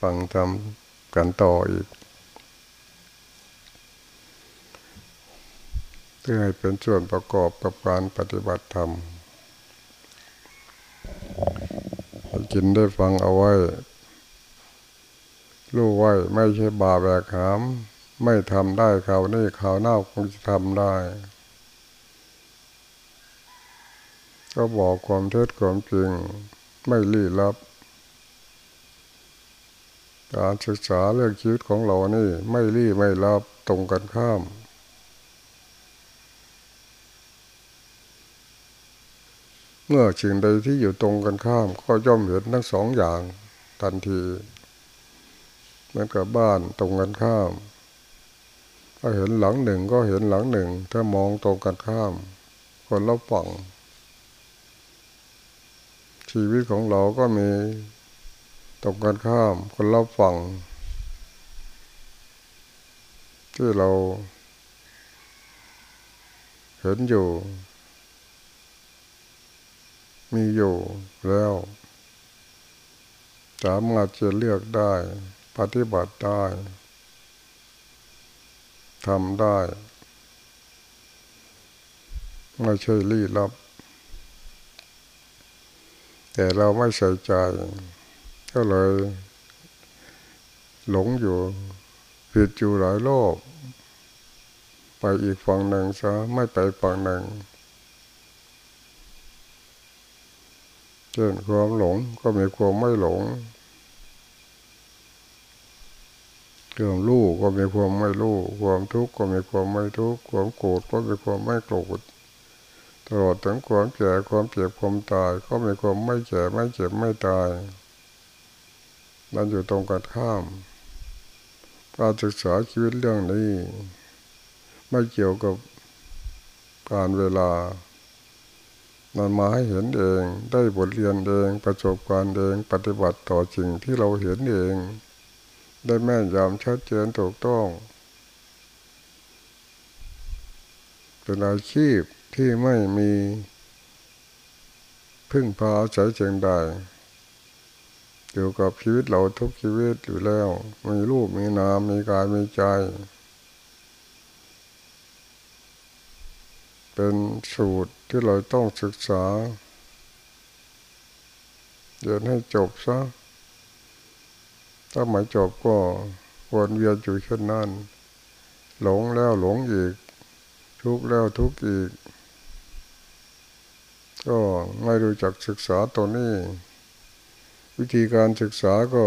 ฟังทำกันต่ออีกเพื่อให้เป็นส่วนประกอบกับการปฏิบัติธรรมจินได้ฟังเอาไว้ รู้ไว้ไม่ใช่บาแบกหาม ไม่ทำได้คราวนี้คราวหน้าคงจะทำได้ ก็บอกความเท็จความจริง ไม่ลี้ลับ การศึกษาเรื่องชีวิตของเรานี่ ไม่ลี้ไม่ลับตรงกันข้าม เมื่อสิ่งใดที่อยู่ตรงกันข้าม ก็ย่อมเห็นทั้งสองอย่างทันทีมือนกับบ้านตรงกันข้ามก็เห็นหลังหนึ่งก็เห็นหลังหนึ่ง ถ้ามองตรงกันข้าม คนละฝั่งชีวิตของเราก็มี ตรงกันข้ามคนละฝั่งที่เรา เห็นอยู่ มีอยู่แล้วสามารถจะเลือกได้ ปฏิบัติได้ทำได้ ไม่ใช่รีลับ แต่เราไม่ใส่ใจ ก็เลยหลงอยู่ผิดอยู่หลายโลก ไปอีกฝั่งหนึ่งซะไม่ไปฝั่งหนึ่งเช่นความหลงก็มีความไม่หลงความรู้ก็มีความไม่รู้ ความทุกข์ก็มีความไม่ทุกข์ ความโกรธก็มีความไม่โกรธ ตลอดถึงความแก่ความเจ็บความตาย ก็มีความไม่แก่ไม่เจ็บไม่ตาย มันอยู่ตรงกันข้าม การศึกษาชีวิตเรื่องนี้ ไม่เกี่ยวกับการเวลามันมาให้เห็นเอง ได้บทเรียนเอง ประสบการณ์เอง ปฏิบัติต่อสิ่งที่เราเห็นเอง ได้แม่นยำชัดเจนถูกต้อง เป็นอาชีพที่ไม่มีพึ่งพาอาศัยเชิงใด อยู่กับชีวิตเราทุกชีวิตอยู่แล้ว มีรูปมีนามมีกายมีใจ เป็นสูตรที่เราต้องศึกษาเรียนให้จบซะถ้าไม่จบก็วนเวียนอยู่เช่นนั้น หลงแล้วหลงอีก ทุกแล้วทุกอีก ก็ไม่รู้จักศึกษาตัวนี้ วิธีการศึกษาก็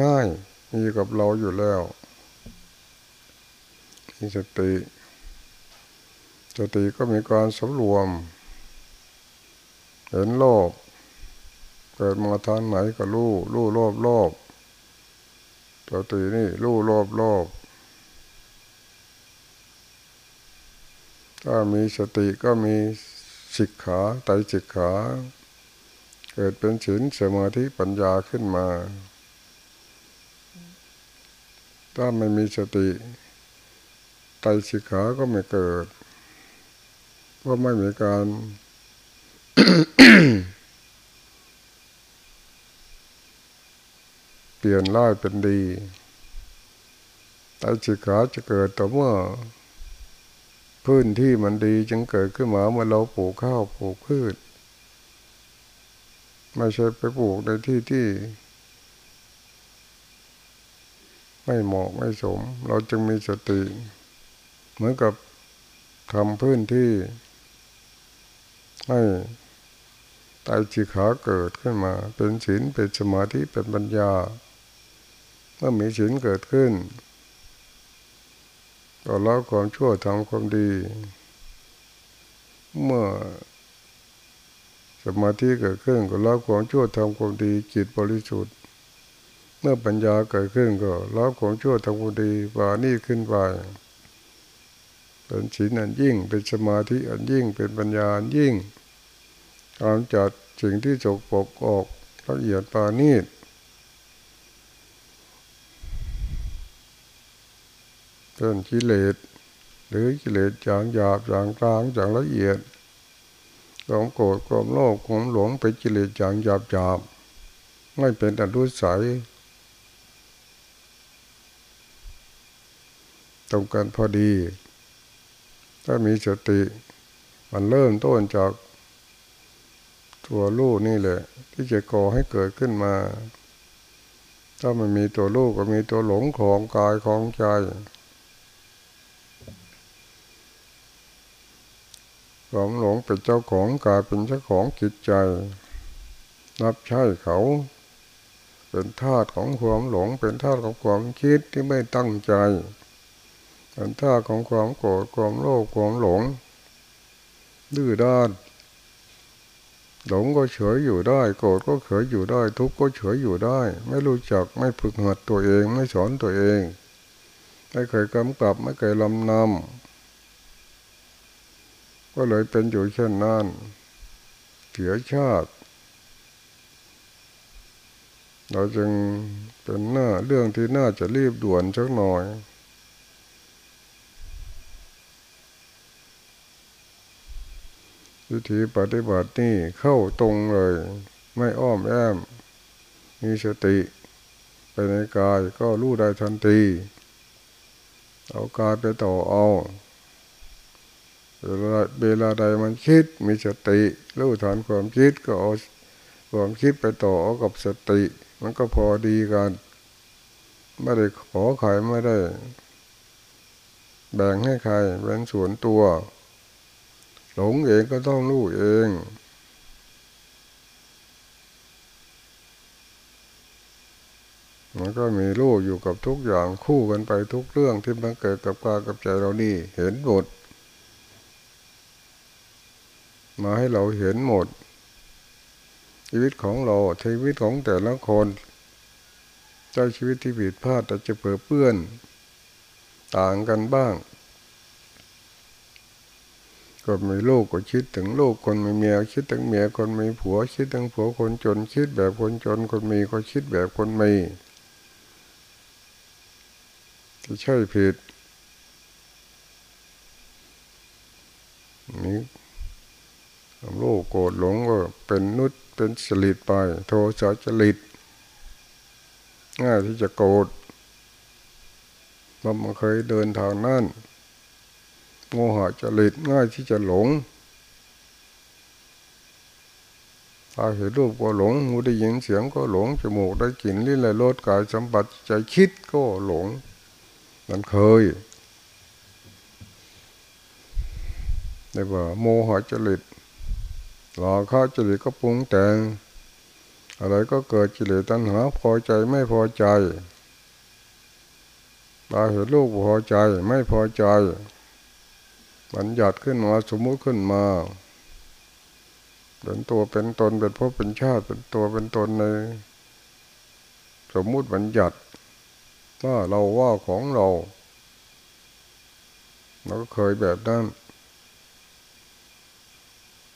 ง่ายมีกับเราอยู่แล้วมีสติสติก็มีการสำรวม เห็นโลก เกิดมาทางไหนก็รู้รู้รอบรอบตัวตีนี่รู้รอบรอบถ้ามีสติก็มีสิกขาไตสิกขา เกิดเป็นศีลสมาธิปัญญาขึ้นมา ถ้าไม่มีสติไตสิกขาก็ไม่เกิด เพราะไม่มีการเปลี่ยนร้ายเป็นดีไตจิขาจะเกิดต่อเมื่อพื้นที่มันดีจึงเกิดขึ้นมาเมื่อเราปลูกข้าวปลูกพืช ไม่ใช่ไปปลูกในที่ที่ ไม่เหมาะไม่สม เราจึงมีสติ เหมือนกับทำพื้นที่ ให้ไตจิขาเกิดขึ้นมา เป็นศีลเป็นสมาธิเป็นปัญญา เมื่อมีศีลเกิดขึ้นก็ละความชั่วทำความดี เมื่อ สมาธิเกิดขึ้นก็ละความชั่วทำความดีจิตบริสุทธิ์ เมื่อปัญญาเกิดขึ้นก็ละความชั่วทำความดีว่านี่ขึ้นไปเป็นศีลอันยิ่งเป็นสมาธิอันยิ่งเป็นปัญญาอันยิ่งกามจัดสิ่งที่จกปกออกละเอียดปานีตเช่นกิเลสหรือกิเลสจางหยาบจางกลางจางละเอียด ความโกรธความโลภความหลงเป็นกิเลสจางหยาบหยาบไม่เป็นอนุสัยตรงกันพอดี ถ้ามีสติ มันเริ่มต้นจากตัวลูกนี่แหละที่จะก่อให้เกิดขึ้นมา ถ้ามันมีตัวลูกก็มีตัวหลงของกายของใจ ความหลงเป็นเจ้าของกายเป็นเจ้าของจิตใจรับใช้เขา เป็นธาตุของความหลง เป็นธาตุของความคิดที่ไม่ตั้งใจ เป็นธาตุของความโกรธความโลภความหลง ดื้อด้านหลงก็เฉยอยู่ได้ โกรธก็เฉยอยู่ได้ ทุกข์ก็เฉยอยู่ได้ ไม่รู้จักไม่ฝึกหัดตัวเอง ไม่สอนตัวเอง ไม่เคยกำกับไม่เคยลำนำ ก็เลยเป็นอยู่เช่นนั้นเสียชาติ เราจึงเป็นหน้าเรื่องที่น่าจะรีบด่วนสักหน่อยวิธีปฏิบัตินี่เข้าตรงเลย ไม่อ้อมแอมมีสติ ไปในกายก็รู้ได้ทันที เอากายไปต่อเอา เวลาเวลาใดมันคิดมีสติรู้ฐานความคิดก็เอาความคิดไปต่อกับสติ มันก็พอดีกัน ไม่ได้ขอใครไม่ได้ แบ่งให้ใครเป็นส่วนตัว หลงเองก็ต้องรู้เองมันก็มีรู้อยู่กับทุกอย่างคู่กันไปทุกเรื่องที่มันเกิดกับกายกับใจเรานี่เห็นหมด มาให้เราเห็นหมด ชีวิตของเราชีวิตของแต่ละคนเจ้าชีวิตที่ผิดพลาดแต่จะเปื้อเปื้อน ต่างกันบ้าง คนมีลูกก็คิดถึงลูกคนมีเมียคิดถึงเมียคนมีผัว คิดถึงผัวคนจน คิดแบบคนจน คนมีก็คิดแบบคนมีจะใช่ผิดนี่ โลกโกรธหลงก็เป็นนุษเป็นสลิดไป โทสะจลิดง่ายที่จะโกรธมันเคยเดินทางนั่นโมหะจะลิดง่ายที่จะหลงตาเห็นรูปก็หลง หูได้ยินเสียงก็หลง จมูกได้กลิ่นลิ้นและรสกายสัมผัสใจคิดก็หลงนั่นเคยได้ว่าโมหะจริต หลอกข้าจริตก็ปรุงแต่งอะไรก็เกิดจิเลตัณหาพอใจไม่พอใจตาเห็นลูกพอใจไม่พอใจบัญญัติขึ้นมาสมมุติขึ้นมาเป็นตัวเป็นตนเป็นพบเป็นชาติเป็นตัวเป็นตนใน สมมุติบัญญัติว่าเราว่าของเรา เราก็เคยแบบนั้น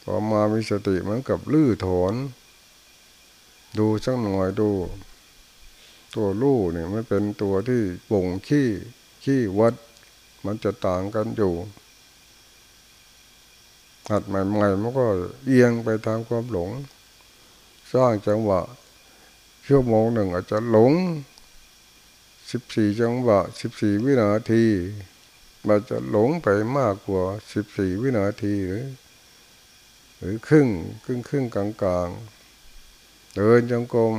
พอมามีสติเหมือนกับลื้อถอน ดูสักหน่อยดู ตัวลู่เนี่ยมันเป็นตัวที่บ่งขี้ขี้วัด มันจะต่างกันอยู่หัดใหม่ๆมันก็เอียงไปทางความหลง สร้างจังหวะชั่วโมงหนึ่งอาจจะหลงสิบสี่จังหวะสิบสี่วินาทีมันจะหลงไปมากกว่าสิบสี่วินาทีหรือ หรือครึ่งครึ่งครึ่งกลางกลางเดินจงกรม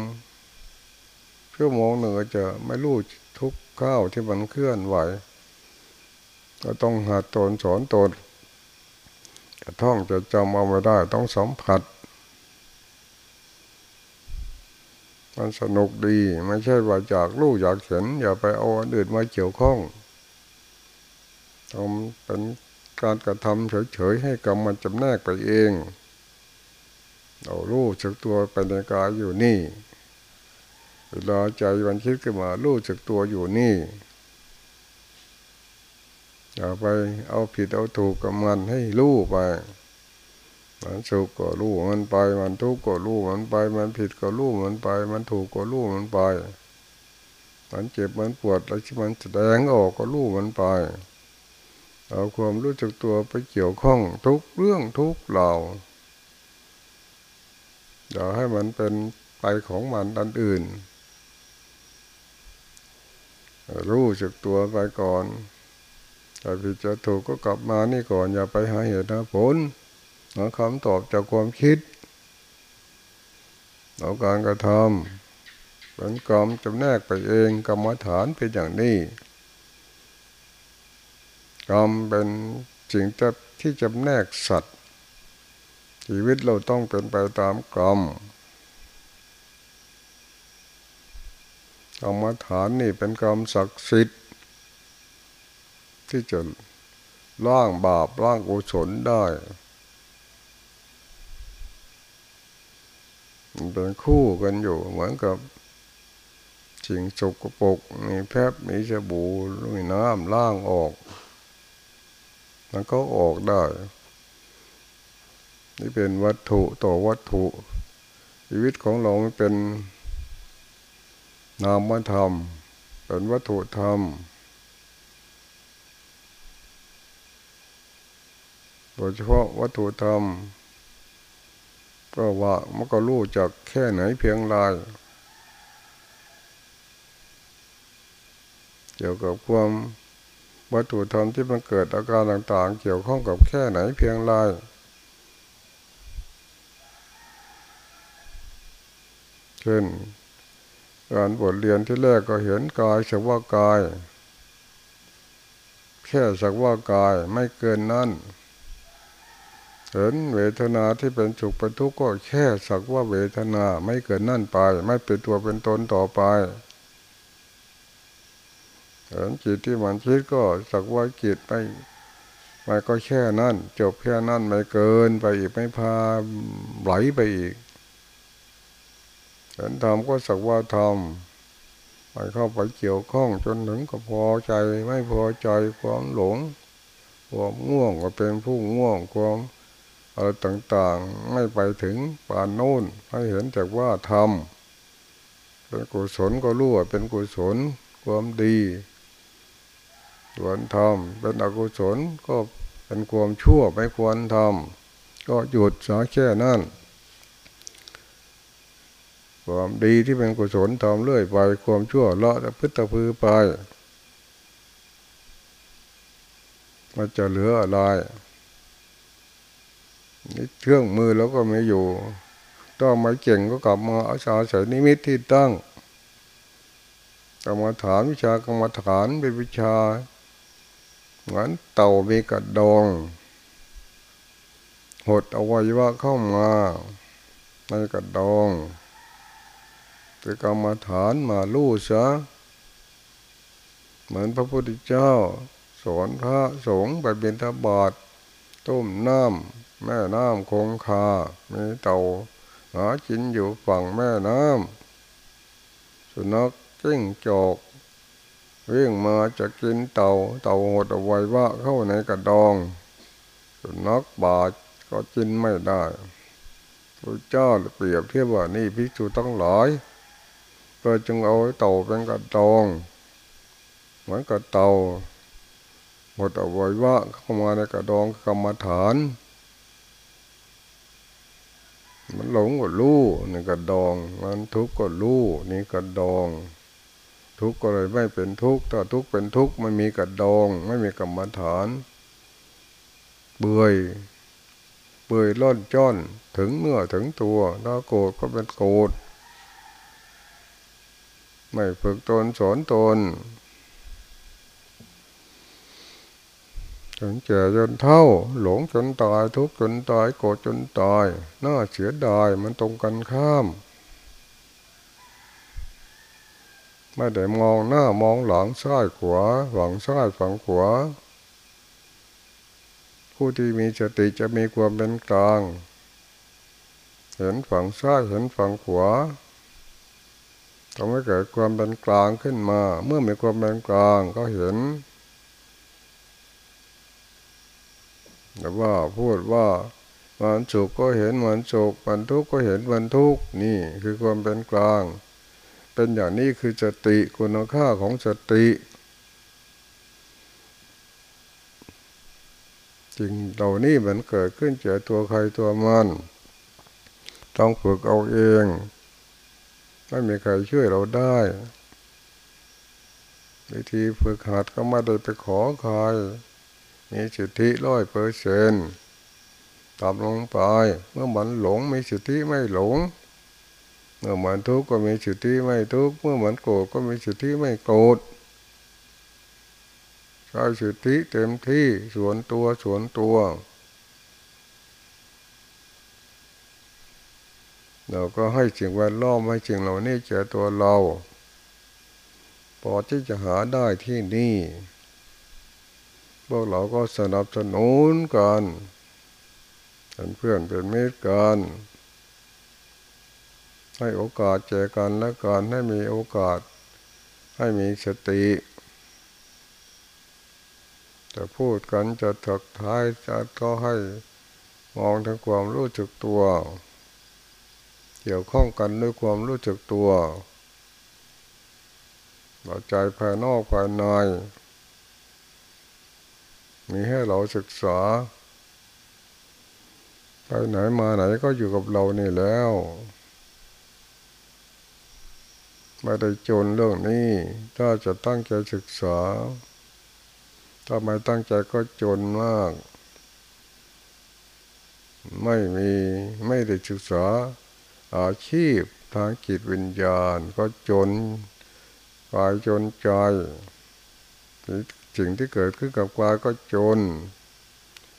ชั่วโมงหนึ่งอจะไม่รู้ทุกข้าวที่มันเคลื่อนไหว ก็ต้องหัดตนสอนตนท่องจะจำเอาไม่ได้ต้องสัมผัส มันสนุกดีไม่ใช่ว่าจากลูกอยากเห็น อย่าไปเอาอันอื่นมาเกี่ยวข้องทำเป็น การกระทำเฉยๆให้กรรมมันจำแนกไปเองเอาลูกจักตัวไปในกายอยู่นี่ เวลาใจมันคิดขึ้นมาลูกจักตัวอยู่นี่อย่าไปเอาผิดเอาถูกกับมันให้รู้ไปมันสุขก็รู้มันไป มันทุกข์ก็รู้มันไป มันผิดก็รู้มันไป มันถูกก็รู้มันไป มันเจ็บมันปวดแล้วที่มันแสดงออกก็รู้มันไป เอาความรู้จักตัวไปเกี่ยวข้องทุกเรื่องทุกเหล่าอย่าให้มันเป็นไปของมันอันอื่น รู้จักตัวไปก่อนแต่ผิดจะถูกก็กลับมานี่ก่อน อย่าไปหาเหตุหาผลหาคำตอบจากความคิดเอาการกระทำเป็นกรรมจำแนกไปเองกรรมฐานเป็นอย่างนี้ กรรมเป็นสิ่งที่จำแนกสัตว์ ชีวิตเราต้องเป็นไปตามกรรมกรรมฐานนี่เป็นกรรมศักดิ์สิทธิ์ที่จะล่างบาปล่างกุศลได้มันเป็นคู่กันอยู่เหมือนกับสิ่งสกปรกมีแพบมีสบู่มีน้ำล่างออก มันก็ออกได้ นี่เป็นวัตถุต่อวัตถุ ชีวิตของเราเป็นนามธรรม เป็นวัตถุธรรมโดยเฉพาะวัตถุธรรม ก็ว่ามันก็รู้จักแค่ไหนเพียงไรเกี่ยวกับความ วัตถุธรรมที่มันเกิดอาการต่างๆ เกี่ยวข้องกับแค่ไหนเพียงไรเช่นการบทเรียนที่แรกก็เห็นกายสักว่ากาย แค่สักว่ากายไม่เกินนั้นเห็นเวทนาที่เป็นสุขเป็นทุกข์ก็แค่สักว่าเวทนาไม่เกินนั่นไป ไม่เป็นตัวเป็นตนต่อไป เห็นจิตที่มันคิดก็สักว่าจิตไม่ไม่ก็แค่นั่น จบแค่นั่นไม่เกินไปอีกไม่พาไหลไปอีกเห็นธรรมก็สักว่าธรรมไปเข้าไปเกี่ยวข้องจนถึงก็พอใจไม่พอใจความหลงความง่วงก็เป็นผู้ง่วงความอะไรต่างๆไม่ไปถึงปานโน้นให้เห็นจากว่าธรรมเป็นกุศลก็รู้ว่าเป็นกุศลความดี ส่วนทำเป็นอกุศลก็เป็นความชั่วไม่ควรทำก็หยุดสาแค่นั้นความดีที่เป็นกุศลทำเรื่อยไปความชั่วละแต่พึ่ตะพือไปมันจะเหลืออะไรนี่เครื่องมือแล้วก็ไม่อยู่ ต้องไม่เก่งก็กลับมาอาชาใส่นิมิตที่ตั้งกรรมฐานวิชากรรมฐานเป็นวิชา เหมือนเต่ามีกระดอง หดเอาไว้ว่าเข้ามาในกระดองคือกรรมฐานมาลู่ซะเหมือนพระพุทธเจ้า สอนพระสงฆ์ไปเบญทบาทต้มน้ำแม่น้ำคงคามีเต่าหากินอยู่ฝั่งแม่น้ำสุนัขจิ้งจอก วิ่งมาจะกินเต่า เต่าหดเอาไว้ว่าเข้าในกระดองสุนัขบาดก็กินไม่ได้พระเจ้าเปรียบเทียบว่านี่พิจูต้องหลายก็จึงเอาเต่าเป็นกระดอง เหมือนกับเต่าหดเอาไว้ว่าเข้ามาในกระดองกรรมฐาน มันหลงก็รู้นี่กระดอง มันทุกข์ก็รู้นี่กระดอง ทุกข์ก็เลยไม่เป็นทุกข์ถ้าทุกข์เป็นทุกข์ไม่มีกระดอง ไม่มีกรรมฐาน เบื่อเบื่อล่อนจ้อนถึงเนื้อถึงตัวถ้าโกรธก็เป็นโกรธไม่ฝึกตนสอนตนจนแก่จนเท่า หลงจนตายทุกข์จนตายโกรธจนตายน่าเสียดายมันตรงกันข้าม ไม่ได้มองหน้ามองหลังซ้ายขวาฝั่งซ้ายฝั่งขวาผู้ที่มีสติจะมีความเป็นกลาง เห็นฝั่งซ้ายเห็นฝั่งขวาทำให้เกิดความเป็นกลางขึ้นมา เมื่อมีความเป็นกลางก็เห็นแต่ว่าพูดว่ามันสุขก็เห็นมันสุขมันทุกข์ก็เห็นมันทุกข์นี่คือความเป็นกลาง เป็นอย่างนี้คือสติคุณค่าของสติ จริงเหล่านี้มันเกิดขึ้นเจอตัวใครตัวมัน ต้องฝึกเอาเอง ไม่มีใครช่วยเราได้วิธีฝึกหัดก็ไม่ได้ไปขอใครมีสิทธิร้อยเปอร์เซนต์ตามลงไป เมื่อมันหลงมีสิทธิไม่หลง เมื่อมันทุกข์ก็มีสิทธิไม่ทุกข์เมื่อมันโกรธก็มีสิทธิไม่โกรธใช้สิทธิเต็มที่สวนตัวสวนตัว เราก็ให้สิ่งแวดล้อมให้สิ่งเหล่านี้เจอตัวเราพอที่จะหาได้ที่นี่ พวกเราก็สนับสนุนกันเป็นเพื่อนเป็นมิตรกัน ให้โอกาสแจอกันและกันให้มีโอกาส ให้มีสติจะพูดกันจะถักท้ายจะก็ให้มองถึงความรู้จักตัว เกี่ยวข้องกันด้วยความรู้จักตัวเราใจภายนอกภายในมีให้เราศึกษา ไปไหนมาไหนก็อยู่กับเรานี่แล้ว ไม่ได้จนเรื่องนี้ ถ้าจะตั้งใจศึกษา ถ้าไม่ตั้งใจก็จนมาก ไม่มีไม่ได้ศึกษา อาชีพทางจิตวิญญาณก็จนกายจนใจสิ่งที่เกิดขึ้นกับกายก็จน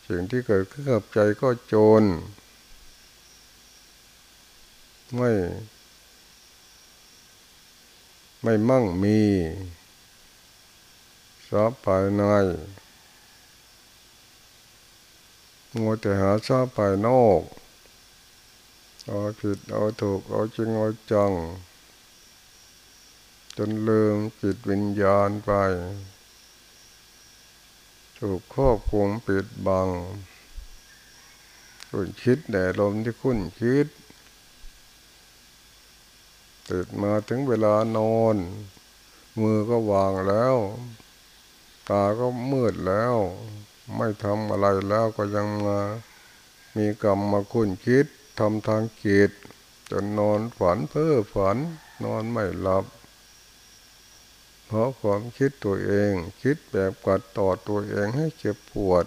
สิ่งที่เกิดขึ้นกับใจก็จน ไม่ ไม่มั่งมีทรัพย์ภายในมัวแต่หาทรัพย์ภายนอกเอาผิดเอาถูกเอาจริงเอาจัง จนลืมจิตวิญญาณไป ถูกครอบคุมปิดบังคุณคิดแต่ลมที่คุณคิด ตื่นมาถึงเวลานอน มือก็วางแล้ว ตาก็มืดแล้ว ไม่ทำอะไรแล้วก็ยังมามีกรรมมาคุณคิดทำทางจิตจนนอนฝันเพ้อฝันนอนไม่หลับ เพราะความคิดตัวเอง คิดแบบกัดต่อตัวเองให้เจ็บปวด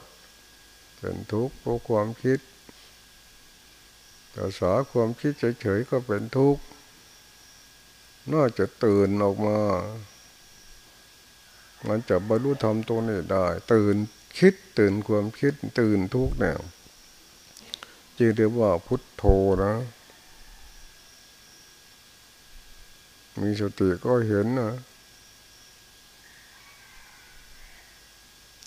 เป็นทุกข์เพราะความคิดภาษาความคิดเฉยๆก็เป็นทุกข์ น่าจะตื่นออกมา มันจะบรรลุธรรมตรงนี้ได้ ตื่นคิดตื่นความคิดตื่นทุกแนวจึงเรียกว่าพุทโธนะ มีสติก็เห็นนะ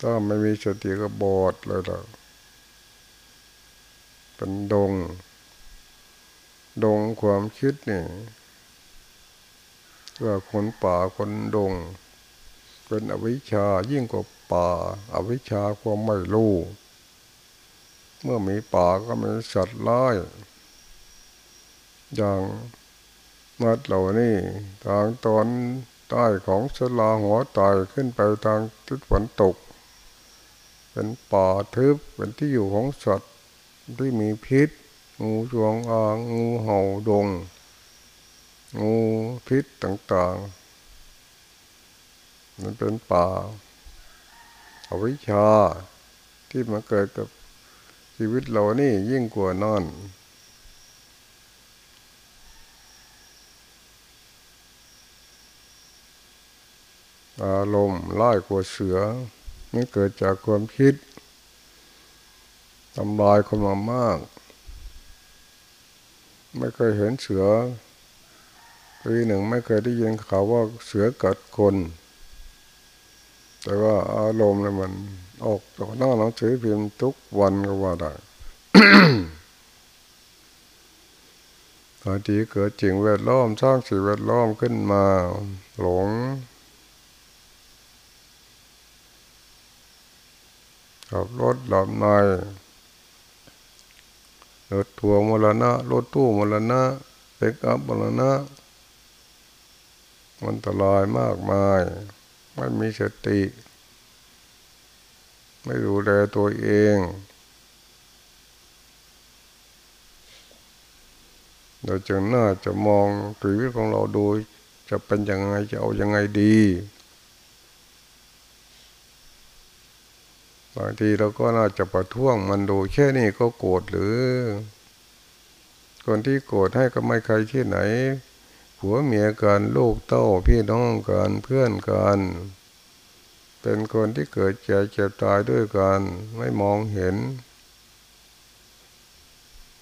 ถ้าไม่มีสติก็บอดเลยล่ะเป็นดง ดงความคิดนี่ ว่าคนป่าคนดง เป็นอวิชชายิ่งกว่าป่าอาวิชชาความไม่รู้ เมื่อมีป่าก็มีสัตว์ร้ายอย่างมัดเหล่านี้ทางตอนใต้ของสลาหัวตายขึ้นไปทางทิศฝนตก เป็นป่าทึบเป็นที่อยู่ของสัตว์ที่มีพิษงูจวงอางงูเห่าดง งูพิษต่างๆ มันเป็นป่าอวิชาที่มาเกิดกับชีวิตเรานี่ยิ่งกว่านั่นอารมณ์ไล่กว่าเสือนี่เกิดจากความคิดทำลายคนมามาก ไม่เคยเห็นเสือ ปีหนึ่งไม่เคยได้ยินข่าวว่าเสือกัดคน แต่ว่าอารมณ์เนี่ยมันออกจากหน้าหนังสือพิมพ์ทุกวันก็ว่าได้บางทีเกิดจริงแวดล้อมสร้างสิ่งแวดล้อมขึ้นมา หลงขับรถหลับในรถทัวร์มรณะรถตู้มรณะเปิกอัพมรณะ มันตรายมากมาย ไม่มีสติ ไม่ดูแลตัวเอง เราจึงน่าจะมองชีวิตของเราดยจะเป็นยังไงจะเอายังไงดีบางทีเราก็น่าจะประท้วงมันดูแค่นี้ก็โกรธหรือ คนที่โกรธให้ก็ไม่ใครที่ไหน ผัวเมียกันลูกเต้าพี่น้องกันเพื่อนกัน เป็นคนที่เกิดเจ็บเจ็บตายด้วยกันไม่มองเห็น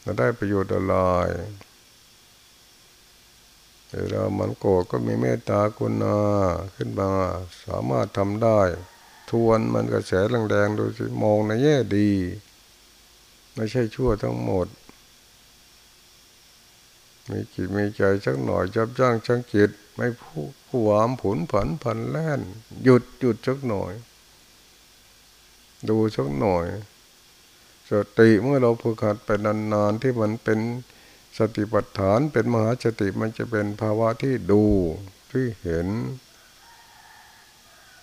จะได้ประโยชน์อะไรเวลามันโกรธก็มีเมตตากุณาขึ้นมา สามารถทำได้ ทวนมันกระแสแรงๆดูสิมองในแง่ดี ไม่ใช่ชั่วทั้งหมด มีจิตมีใจสักหน่อยจับจ้างชังจิตไม่ผู้ผู้วามผุนผันพันแล่น หยุดหยุดสักหน่อย ดูสักหน่อยสติเมื่อเราฝึกหัดไปนานๆที่มันเป็นสติปัฏฐานเป็นมหาสติมันจะเป็นภาวะที่ดูที่เห็น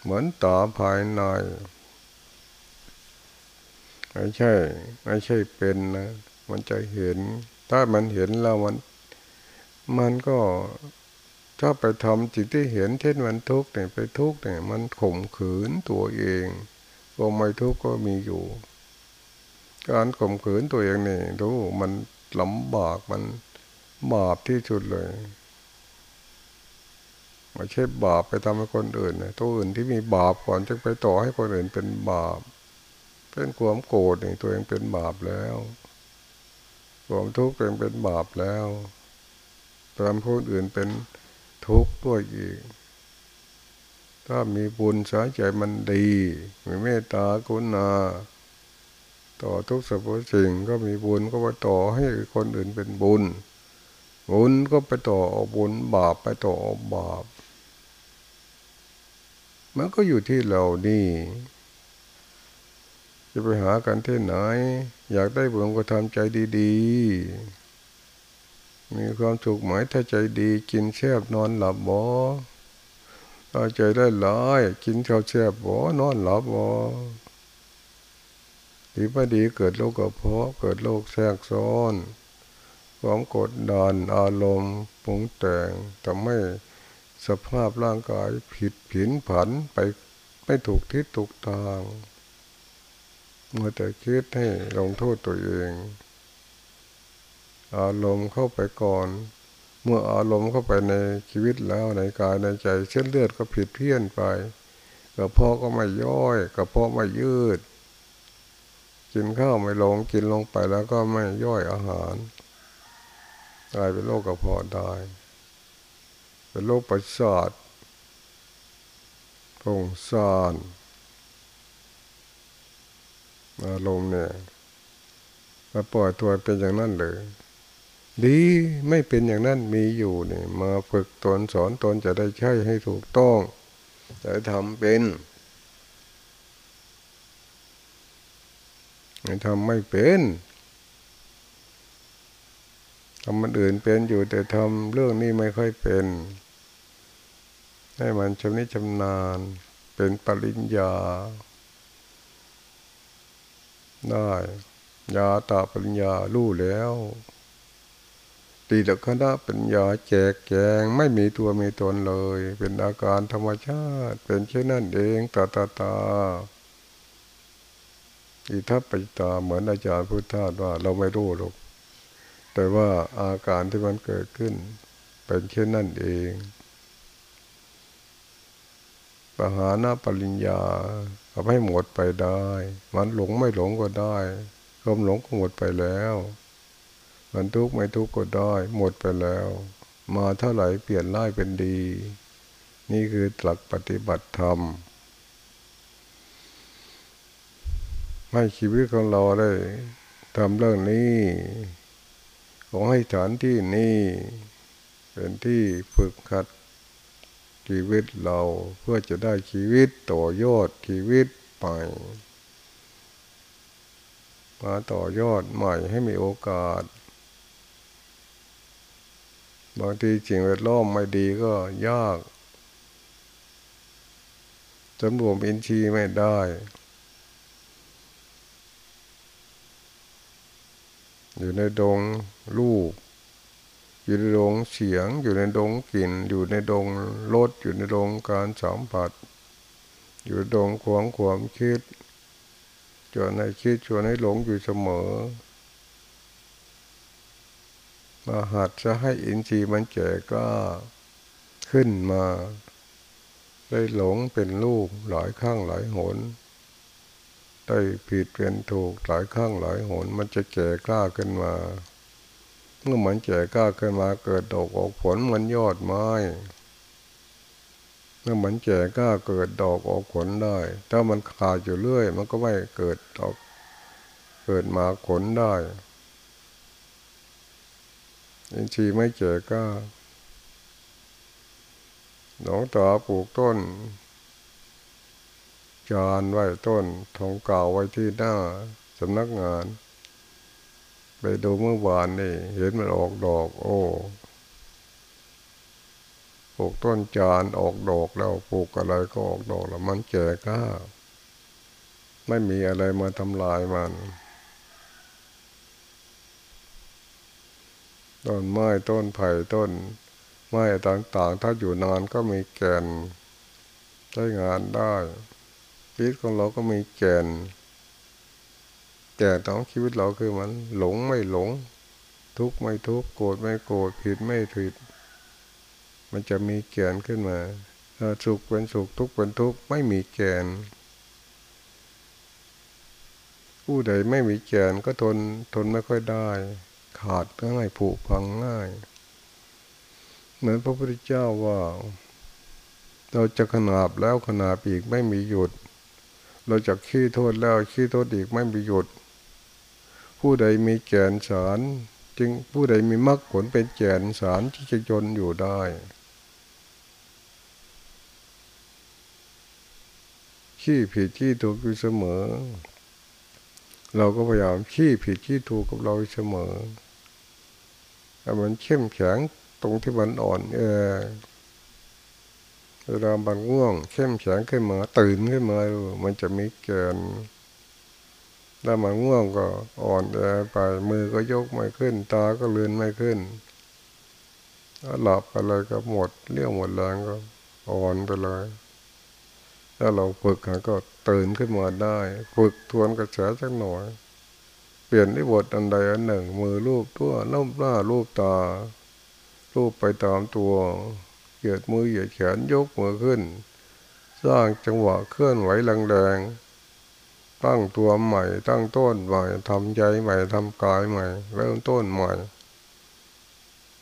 เหมือนตาภายในไม่ใช่ ไม่ใช่เป็นนะ มันจะเห็น ถ้ามันเห็นแล้วมัน มันก็ถ้าไปทำจิตที่เห็นเช่นมันทุกข์เนี่ยไปทุกข์เนี่ยมันข่มขืนตัวเองก็ไม่ทุกข์ก็มีอยู่ การข่มขืนตัวเองนี่รู้มันลำบากมันบาปที่สุดเลยไม่ใช่บาปไปทำให้คนอื่นนะตัวอื่นที่มีบาปก่อนจะไปต่อให้คนอื่นเป็นบาป เป็นความโกรธนี่ตัวเองเป็นบาปแล้วความทุกข์เป็นเป็นบาปแล้ว ทำคนอื่นเป็นทุกข์ด้วยอีก ถ้ามีบุญสายใจมันดี มีเมตตากุณา ต่อทุกสรรพสิ่งก็มีบุญก็ไปต่อให้คนอื่นเป็นบุญ บุญก็ไปต่ออบุญบาปไปต่ออบาป มันก็อยู่ที่เรานี่ จะไปหากันที่ไหน อยากได้บุญก็ทำใจดี ๆ มีความสุขไหมถ้าใจดีกินแช่บนอนหลับบ่ถ้าใจได้หลายกินข้าวแช่บบ่นอนหลับบ่ดีไม่ดีเกิดโรคกระเพาะเกิดโรคแทรกซ้อนความกดดันอารมณ์ปรุงแต่งทำให้สภาพร่างกายผิดผินผันไปไม่ถูกทิศถูกทางเมื่อแต่คิดให้ลงโทษตัวเอง อารมณ์เข้าไปก่อน เมื่ออารมณ์เข้าไปในชีวิตแล้วในกายในใจเส้นเลือดก็ผิดเพี้ยนไปกระเพาะก็ไม่ย่อยกระเพาะไม่ยืด กินข้าวไม่ลงกินลงไปแล้วก็ไม่ย่อยอาหารกลายเป็นโรคกระเพาะได้เป็นโรคประสาทพงซ่านอารมณ์เนี่ยมาปล่อยตัวเป็นอย่างนั้นเลย ดีไม่เป็นอย่างนั้นมีอยู่เนี่ยมาฝึกตนสอนตนจะได้ใช้ให้ถูกต้องจะทำเป็นทำไม่เป็นทำมันอื่นเป็นอยู่แต่ทำเรื่องนี้ไม่ค่อยเป็น ให้มันชำนิชำนาญ เป็นปริญญา ได้ยาตาปริญญาลู่แล้ว ตีลักษณะปัญญาแจกแจงไม่มีตัวมีตนเลย เป็นอาการธรรมชาติ เป็นเช่นนั้นเองตาตาตาอิทัปปิตาเหมือนอาจารย์พุทธาว่า เราไม่รู้หรอกแต่ว่าอาการที่มันเกิดขึ้น เป็นเช่นนั่นเองปหานาปริญญาทำให้หมดไปได้ มันหลงไม่หลงก็ได้ความหลงก็หมดไปแล้ว มันทุกข์ไม่ทุกข์ก็ได้ หมดไปแล้ว มาเท่าไหร่เปลี่ยนร้ายเป็นดี นี่คือหลักปฏิบัติธรรมให้ชีวิตของเราได้ทำเรื่องนี้ขอให้ฐานที่นี่เป็นที่ฝึกขัดชีวิตเราเพื่อจะได้ชีวิตต่อยอดชีวิตไปมาต่อยอดใหม่ให้มีโอกาส บางทีสิ่งแวดล้อมไม่ดีก็ยากจำรวมอินทรีย์ไม่ได้ อยู่ในดงลูกอยู่ในดงเสียง อยู่ในดงกลิ่น อยู่ในดงรสอยู่ในดงการสัมผัส อยู่ในดงความความคิดจวนให้คิดชวนให้หลงอยู่เสมอ มาหัดจะให้อินทรีย์มันแก่กล้าขึ้นมา ได้หลงเป็นลูกหลายข้างหลายหน ได้ผิดเป็นถูกหลายข้างหลายหน มันจะแก่กล้าขึ้นมา เมื่อมันแก่กล้าขึ้นมาเกิดดอกออกผลมันยอดไม้เมื่อมันแก่กล้าเกิดดอกออกผลได้ ถ้ามันขาดอยู่เรื่อย มันก็ไม่เกิดดอก เกิดมาผลได้ อินทรีย์ไม่เจอก็หนองตาปลูกต้น จานไว้ต้นทองเก่าไว้ที่หน้าสำนักงาน ไปดูเมื่อวานนี่ เห็นมันออกดอก โอ้ปลูกต้นจานออกดอกแล้วปลูกอะไรก็ออกดอกแล้วมันแก่ก้าไม่มีอะไรมาทำลายมัน ต้นไม้ต้นไผ่ต้น ไม้ต่างๆ ถ้าอยู่นานก็มีแก่นใช้งานได้ชีวิตของเราก็มีแก่นแก่ตองชีวิตเราคือมัน หลงไม่หลง ทุกข์ไม่ทุกข์โกรธไม่โกรธผิดไม่ผิด มันจะมีแก่นขึ้นมาสุขเป็นสุขทุกข์เป็นทุกข์ไม่มีแก่นผู้ใดไม่มีแก่นก็ทนทนไม่ค่อยได้ ขาดง่ายผุพังง่าย เหมือนพระพุทธเจ้าว่า เราจะขนาบแล้วขนาบอีกไม่มีหยุด เราจะขี้โทษแล้วขี้โทษอีกไม่มีหยุด ผู้ใดมีแกนสารจึงผู้ใดมีมรรคผลเป็นแกนสารที่จะจนอยู่ได้ขี้ผิดขี้ถูกอยู่เสมอ เราก็พยายามขี้ผิดขี้ถูกกับเราเสมอ มันเข้มแข็งตรงที่มันอ่อนเออเวลาบันง่วง เข้มแข็งขึ้นมา ตื่นขึ้นมามันจะมีแกนถ้ามันง่วงก็อ่อนแอไปมือก็ยกไม่ขึ้น ตาก็เลือนไม่ขึ้นหลับอะไรก็หมดเรี่ยวหมดแรงก็อ่อนไปเลยถ้าเราฝึกก็ตื่นขึ้นมาได้ ฝึกทวนกระแสสักหน่อย เปลี่ยนที่บทอันใดอันหนึ่ง มือรูปตัวน้ำหน้ารูปตา รูปไปตามตัวเหยียดมือเหยียดแขนยกมือขึ้น สร้างจังหวะเคลื่อนไหวแรงๆตั้งตัวใหม่ ตั้งต้นใหม่ทำใจใหม่ทำกายใหม่ เริ่มต้นใหม่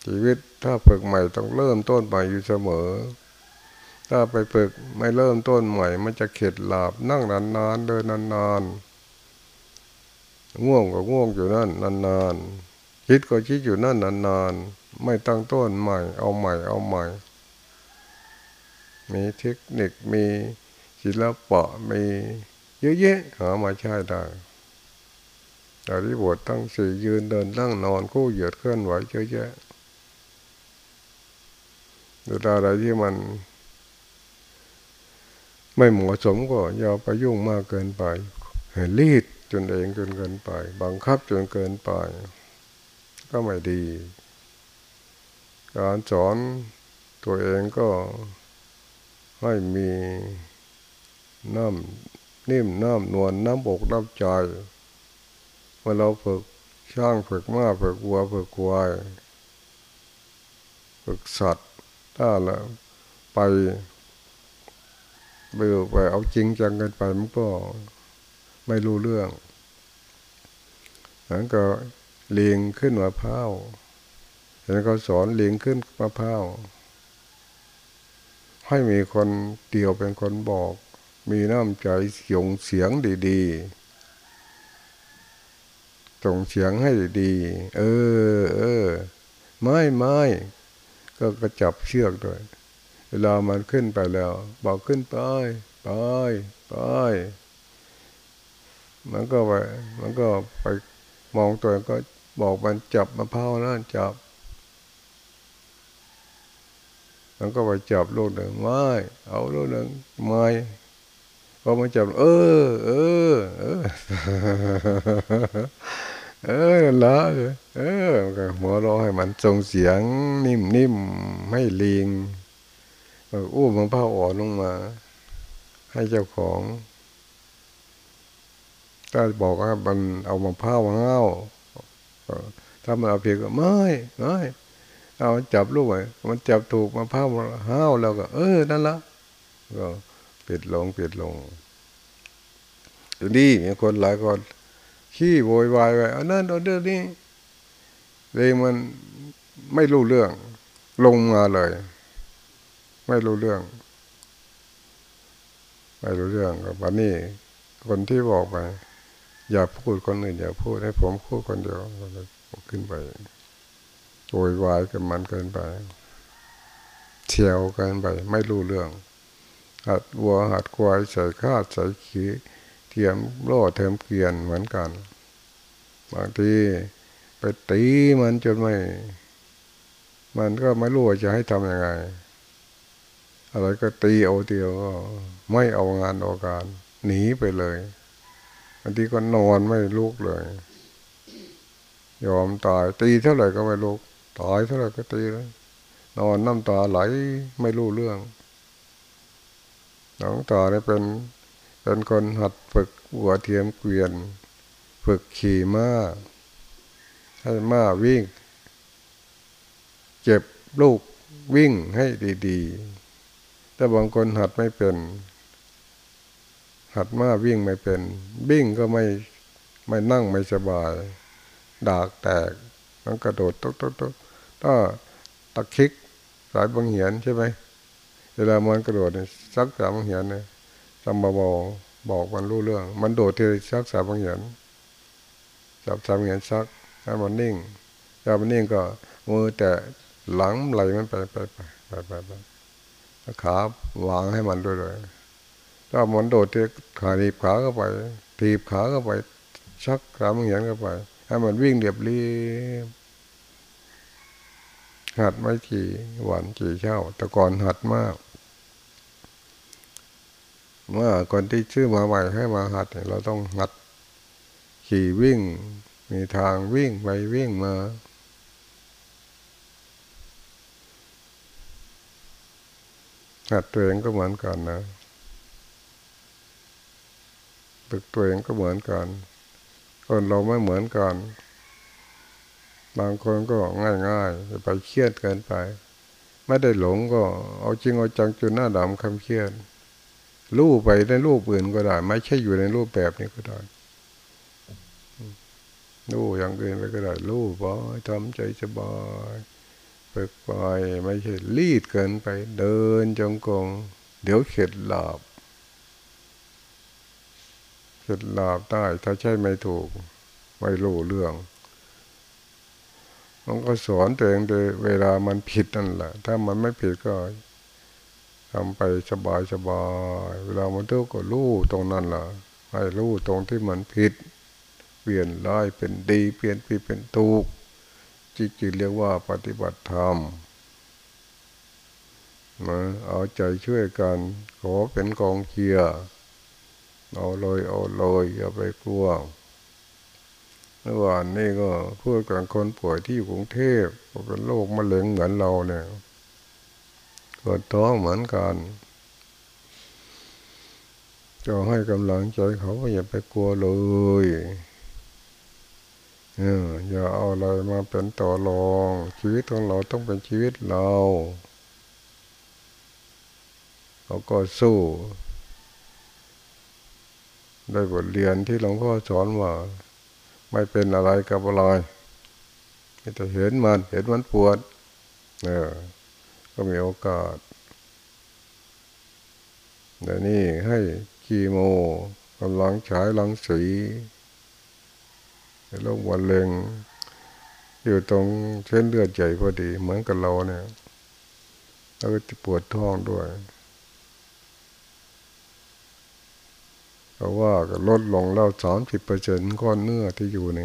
ชีวิตถ้าฝึกใหม่ต้องเริ่มต้นใหม่อยู่เสมอ ถ้าไปฝึกไม่เริ่มต้นใหม่ มันจะเข็ดหลาบนั่งนานๆเดินนานๆ ง่วงก็ง่วงอยู่นั่นนานๆคิดก็คิดอยู่นั่นนานๆไม่ตั้งต้นใหม่ เอาใหม่เอาใหม่ มีเทคนิคมีศิลปะมีเยอะแยะหามาใช้ได้แต่ที่บทตั้งสี่ยืนเดินนั่งนอนคู่เหยียดเคลื่อนไหวเยอะแยะดูอะไรที่มัน ไม่เหมาะสมก็อย่าไปยุ่งมากเกินไปรีด จนเองจนเกินไป บังคับจนเกินไป ก็ไม่ดี การสอนตัวเองก็ให้มีน้ำนิ่มน้ำนวลน้ำอกน้ำใจเมื่อเราฝึกช่างฝึกม้าฝึกวัวฝึกควายฝึกสัตว์ถ้าล้วไปไปไปเอาจริงจังกันไปมันก็ ไม่รู้เรื่องแล้วก็เลียงขึ้นมะพร้าวเห็นเขาสอนเลียงขึ้นมะพร้าวให้มีคนเดียวเป็นคนบอก มีน้ำใจเสียงเสียงดีๆส่งเสียงให้ดีเออเออไม่ไม่ก็กระจับเชือกด้วย เวลามันขึ้นไปแล้ว บอกขึ้นไป ไป ไป มันก็ไปมันก็ไปมองตัวก็บอกมันจับมะพร้าวนะจับ มันก็ไปจับลูกหนึ่งไม่เอาลูกหนึ่งไม่พอมาจับ เออ เออ เออ เออละเออหัวเราให้มันส่งเสียงนิ่มๆให้ลิงอู้มันผ้าอ่อนลงมา ให้เจ้าของ ถ้าบอกว่ามันเอามาผ้าเงาถ้ามันเอาเพียงก็ไม่ไม่เอาจับลูกไว้มันจับถูกมาผ้าห้าแล้วก็ เออนั่นละก็ปิดลงปิดลงอยู่นี่มีคนหลายคนขี้โวยวายไปเอันนั้นเอาเรื่องนี้เลยมันไม่รู้เรื่อง ลงมาเลย ไม่รู้เรื่อง ไม่รู้เรื่องกับวันนี้คนที่บอกไป อย่าพูดคนอื่นอย่าพูดให้ผมพูดคนเดียวขึ้นไปโวยวายกับมันเกินไปเที่ยวกันไป ไม่รู้เรื่องหัดวัวหัดควายใส่ข้าใส่ขี้เทียมโล่เทียมเกลียนเหมือนกัน บางทีไปตีมันจนไม่ มันก็ไม่รู้จะให้ทำยังไง อะไรก็ตีเอาเดียวก็ไม่เอางานเอาการ หนีไปเลยางทีก็นอนไม่ลุกเลย ยอมตายตีเท่าไหร่ก็ไม่ลุกตายเท่าไหร่ก็ตีแล้วนอนน้ำตาไหลไม่รู้เรื่องน้องตาเนี่ยเป็นเป็นคนหัดฝึกหัวเทียมเกวียน ฝึกขี่ม้าให้ม้าวิ่ง เจ็บลูกวิ่งให้ดีๆ แต่บางคนหัดไม่เป็น หัดมาวิ่งไม่เป็น วิ่งก็ไม่ไม่นั่งไม่สบาย ดากแตกมันกระโดดตุ๊กตุ๊กตุ๊กถ้าตะคิกสายบางเหียนใช่ไหมเวลามันกระโดดเนี่ยสักสายบางเหียนเนี่ยทำมาบอกบอกมันรู้เรื่อง มันโดดที่สักสายบางเหียนจับทำเงี้ยซักให้มันนิ่งถ้ามันนิ่งก็มือแต่หลังไหลมันไปไปไปไปไปไปขา วางให้มันด้วยเลย ถ้ามันโดดที่ขาทีบขาเข้าไปทีบขาเข้าไป ชักขามันเห็นเข้าไปให้มันวิ่งเรียบเรียบหัดไม่กี่หวันกี่เช้าแต่ก่อนหัดมาก เมื่อคนที่ชื่อมาใหม่ให้มาหัดเราต้องหัด ขี่วิ่ง มีทางวิ่งไปวิ่งมาหัดตัวเองก็เหมือนกันนะ ฝึกตัวเองก็เหมือนกัน คนเราไม่เหมือนกัน บางคนก็ง่ายๆไปเครียดเกินไป ไม่ได้หลงก็เอาจริงเอาจังจนหน้าดำคำเครียดรูปไปในรูปอื่นก็ได้ ไม่ใช่อยู่ในรูปแบบนี้ก็ได้รู้อย่างอื่นไปก็ได้รู้ไปทำใจสบายฝึกไปไม่ใช่รีดเกินไป เดินจงกรมเดี๋ยวเข็ดหลาบ เข็ดหลาบได้ถ้าใช่ไม่ถูก ไม่รู้เรื่อง มันก็สอนตัวเองโดยเวลามันผิดนั่นแหละ ถ้ามันไม่ผิดก็ทำไปสบายสบายเวลามันทุกข์ก็รู้ตรงนั้นแหละให้รู้ตรงที่มันผิด เปลี่ยนร้ายเป็นดี เปลี่ยนผิดเป็นถูกจิตจิตเรียกว่าปฏิบัติธรรมมาเอาใจช่วยกัน ขอเป็นกองเชียร์ เอาเลยเอาเลยอย่าไปกลัวเมื่อวานนี่ก็พูดกับคนป่วยที่อยู่กรุงเทพเป็นโรคมะเร็งเหมือนเราเนี่ยปวดท้องเหมือนกันจะให้กำลังใจเขาอย่าไปกลัวเลยเอออย่าเอาอะไรมาเป็นต่อรอง ชีวิตของเราต้องเป็นชีวิตเราเราก็สู้ ได้บทเรียนที่หลวงพ่อสอนว่า ไม่เป็นอะไรกับอะไรแต่เห็นมันเห็นมันปวดเออก็มีโอกาสเดี๋ยวนี้ให้คีโมกำลังฉายลังสีโรคมะเร็งอยู่ตรงเส้นเลือดใหญ่พอดี เหมือนกับเราเนี่ยแล้วก็ปวดท้องด้วย เพราะว่าลดลงแล้วสามสิบเปอร์เซ็นต์ก้อนเนื้อที่อยู่ใน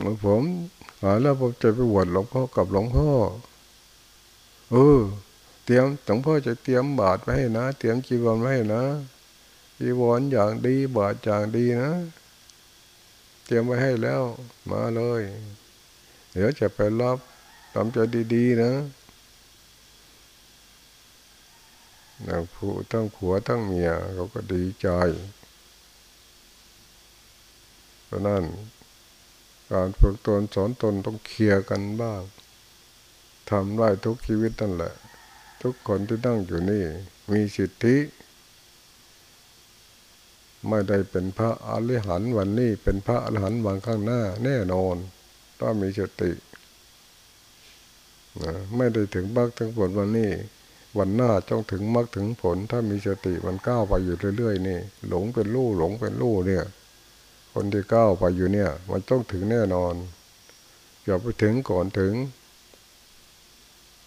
เมื่อผมหาแล้วผมจะไปบวชหลวงพ่อกับหลวงพ่อ เออ เตรียมหลวงพ่อจะเตรียมบาตรไว้ให้นะ เตรียมจีวรไว้ให้นะจีวรอย่างดีบาทอย่างดีนะ เตรียมไว้ให้แล้ว มาเลย เดี๋ยวจะไปรับทำใจดีๆนะ ทั้งผู้ทั้งผัวทั้งเมียเขาก็ดีใจเพราะนั้นการฝึกตนสอนตนต้องเคลียร์กันบ้างทำได้ทุกชีวิตนั่นแหละ ทุกคนที่นั่งอยู่นี่ มีสิทธิ ไม่ได้เป็นพระอริหันต์วันนี้เป็นพระอรหันต์วันข้างหน้า แน่นอนถ้ามีสตินะไม่ได้ถึงมรรคถึงผลวันนี้ วันหน้าต้องถึงมรรคถึงผล ถ้ามีสติมันก้าวไปอยู่เรื่อยๆนี่ หลงเป็นลู่หลงเป็นลู่เนี่ย คนที่ก้าวไปอยู่เนี่ย มันต้องถึงแน่นอนอย่าไปถึงก่อนถึง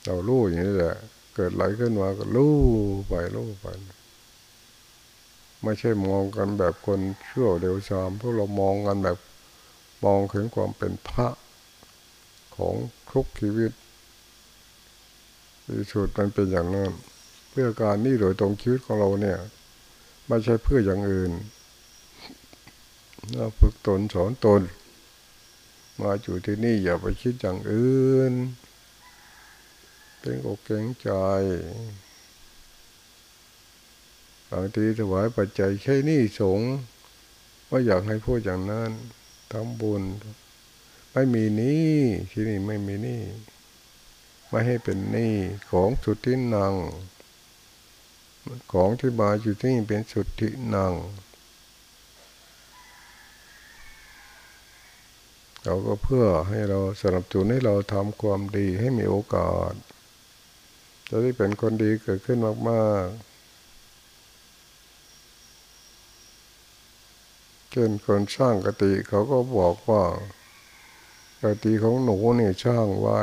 เราลู่อย่างนี้แหละเกิดอะไรขึ้นมาก็ลู่ไปลู่ไปไม่ใช่มองกันแบบคนเชื่อเร็วชามพวกเรามองกันแบบมองถึงความเป็นพระของทุกชีวิต ที่สุดมันเป็นอย่างนั้น เพื่อการนี่โดยตรงชีวิตของเราเนี่ยไม่ใช่เพื่ออย่างอื่นเราฝึกตนสอนตน มาอยู่ที่นี่อย่าไปคิดอย่างอื่นเป็นอกเก่งใจบางทีถวายปัจจัยแค่นี้สงว่าอยากให้พูดอย่างนั้นทำบุญ ไม่มีนี้ที่นี่ไม่มีนี้ ไม่ให้เป็นหนี้ของสุดที่นัง ของที่มาอยู่ที่นี่เป็นสุดที่นังเราก็เพื่อให้เราสนับสนุนให้เราทำความดีให้มีโอกาสจะได้เป็นคนดีเกิดขึ้นมากๆเช่นคนสร้างกติเขาก็บอกว่ากติของหนูนี่ช่างไว้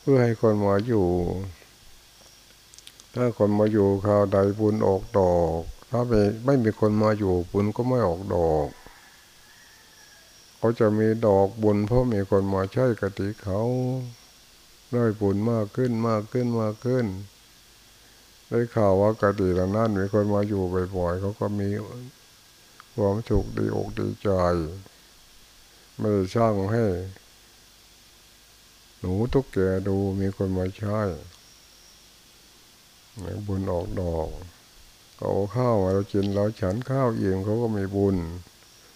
เพื่อให้คนมาอยู่ ถ้าคนมาอยู่ข่าวใดบุญออกดอก ถ้าไม่ไม่มีคนมาอยู่บุญก็ไม่ออกดอก เขาจะมีดอกบุญเพราะมีคนมาใช้กติเขาได้บุญมากขึ้นมากขึ้นมากขึ้น ได้ข่าวว่ากติเหล่านั้นมีคนมาอยู่บ่อยๆเขาก็มีความสุขดีอกดีใจ ไม่ได้ช่างให้ หนูทุกแกดูมีคนมาใช้บุญออกดอกเอาข้าวเรากินเราฉันข้าวเองเขาก็มีบุญ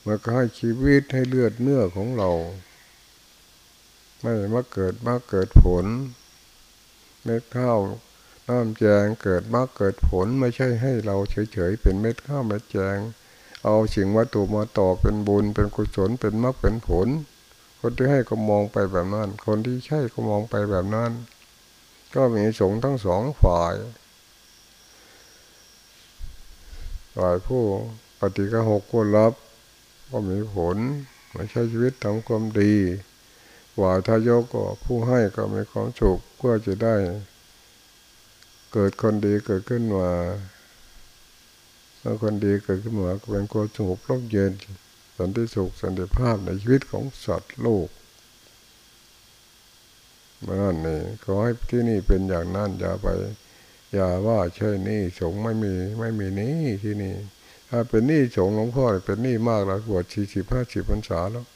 มาก็ให้ชีวิตให้เลือดเนื้อของเรา ไม่มาเกิดมาเกิดผลเม็ดข้าวน้ำแจงเกิดมาเกิดผลไม่ใช่ให้เราเฉยๆเป็นเม็ดข้าวเม็ดแจง เอาสิ่งวัตถุมาต่อเป็นบุญเป็นกุศลเป็นมรรคเป็นผล คนที่ให้ก็มองไปแบบนั้น คนที่ใช่ก็มองไปแบบนั้น ก็มีสงทั้งสองฝ่าย ฝ่ายผู้ปฏิกหกคนรับ ก็มีผลมาใช้ชีวิตทำความดีฝ่ายทายกก็ผู้ให้ก็มีความสุขเพื่อจะได้ เกิดคนดีเกิดขึ้นมาเมื่อคนดีเกิดขึ้นมาก็เป็นความสงบร่มเย็น สันติสุขสันติภาพในชีวิตของสัตว์โลกนั่นนี่ขอให้ที่นี่เป็นอย่างนั้นอย่าไป อย่าว่าใช่นี่สงไม่มีไม่มีนี้ที่นี่ ถ้าเป็นนี่สงหลวงพ่อเป็นนี่มากแล้วบวชสี่สิบห้าสิบพรรษาแล้ว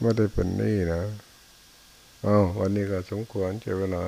ไม่ได้เป็นนี่นะอ้าววันนี้ก็สมควรเจเวลา